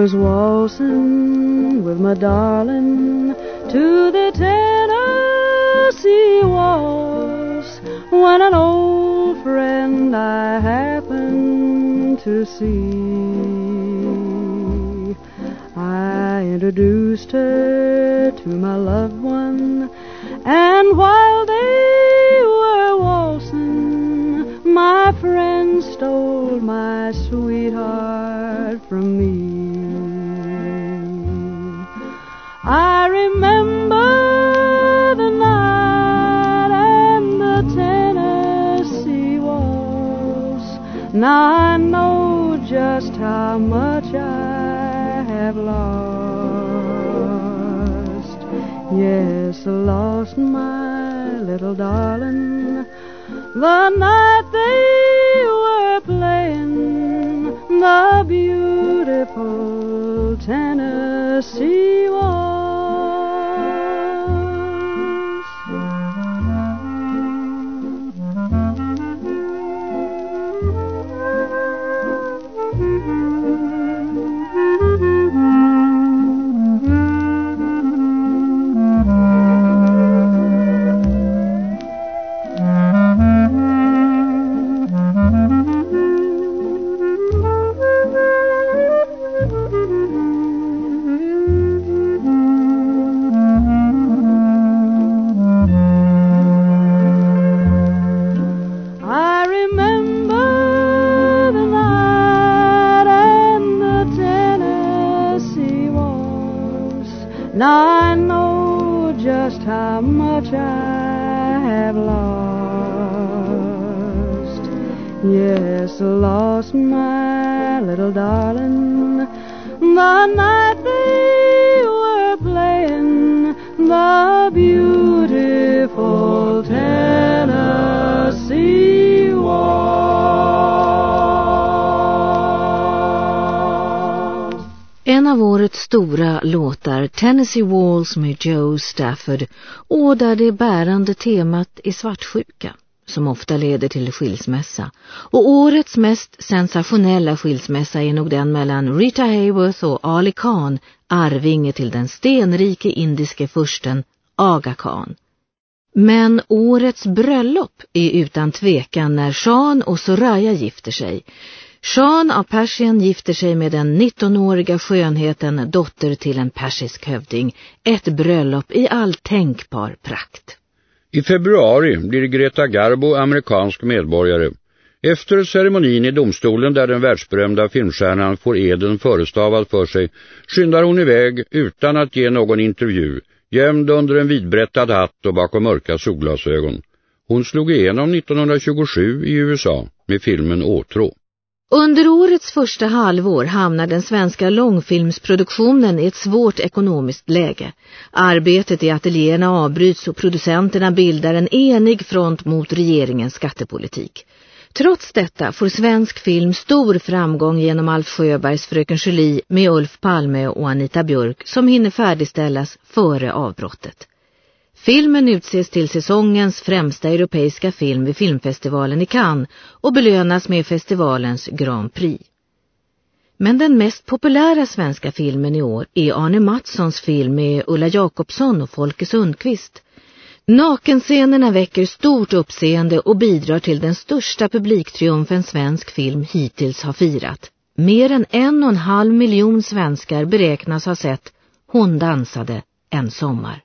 waltzing with my darling to the Tennessee waltz when an old friend I happened to see. I introduced her to my loved one, and while they were waltzing, my friend stole my sweetheart from me. Remember the night and the Tennessee waltz. Now I know just how much I have lost. Yes, lost my little darling. The night they were playing the beautiful Tennessee waltz. How much I have lost. Yes, lost my little darling. The night they were playing the beautiful En av årets stora låtar, Tennessee Walls med Joe Stafford, och där det bärande temat är svartsjuka, som ofta leder till skilsmässa. Och årets mest sensationella skilsmässa är nog den mellan Rita Hayworth och Ali Khan, arvinge till den stenrike indiske fursten Aga Khan. Men årets bröllop är utan tvekan när Sean och Soraya gifter sig. Sean av Persien gifter sig med den 19-åriga skönheten dotter till en persisk hövding. Ett bröllop i all tänkbar prakt. I februari blir Greta Garbo amerikansk medborgare. Efter ceremonin i domstolen där den världsberömda filmstjärnan får eden förestavad för sig skyndar hon iväg utan att ge någon intervju, gömd under en vidbrättad hatt och bakom mörka solglasögon. Hon slog igenom 1927 i USA med filmen Åtrå. Under årets första halvår hamnar den svenska långfilmsproduktionen i ett svårt ekonomiskt läge. Arbetet i ateljéerna avbryts och producenterna bildar en enig front mot regeringens skattepolitik. Trots detta får svensk film stor framgång genom Alf Sjöbergs Fröken Julie med Ulf Palme och Anita Björk som hinner färdigställas före avbrottet. Filmen utses till säsongens främsta europeiska film vid filmfestivalen i Cannes och belönas med festivalens Grand Prix. Men den mest populära svenska filmen i år är Arne Mattssons film med Ulla Jakobsson och Folke Sundqvist. Nakenscenerna väcker stort uppseende och bidrar till den största publiktriumfen svensk film hittills har firat. Mer än en och en halv miljon svenskar beräknas ha sett Hon dansade en sommar.